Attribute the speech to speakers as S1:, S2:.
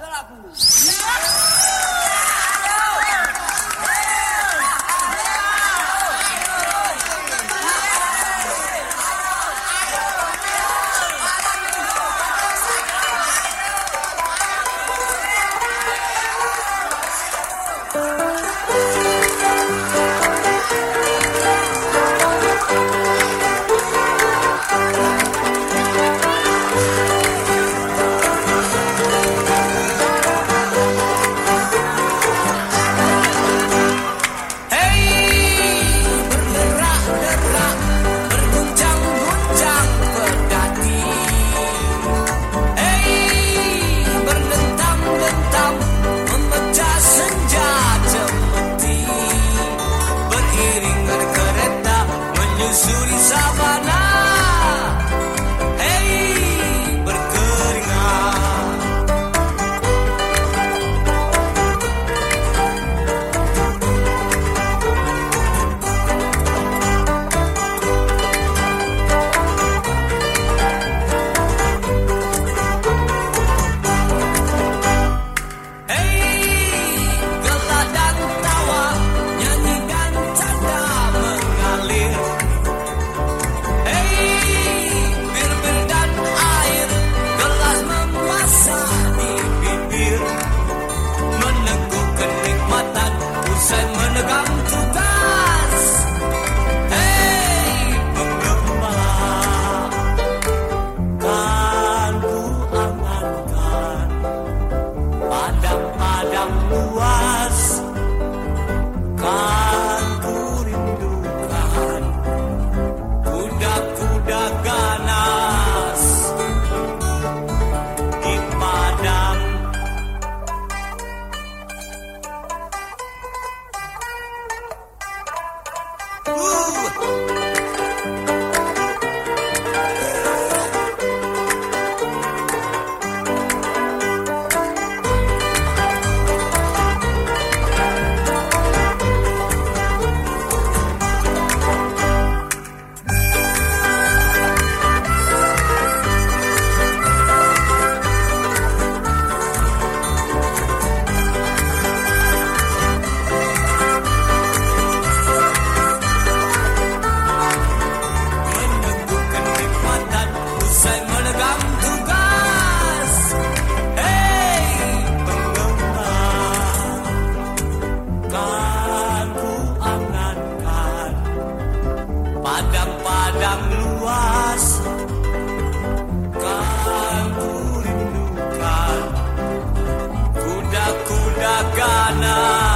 S1: velas. Oh. night.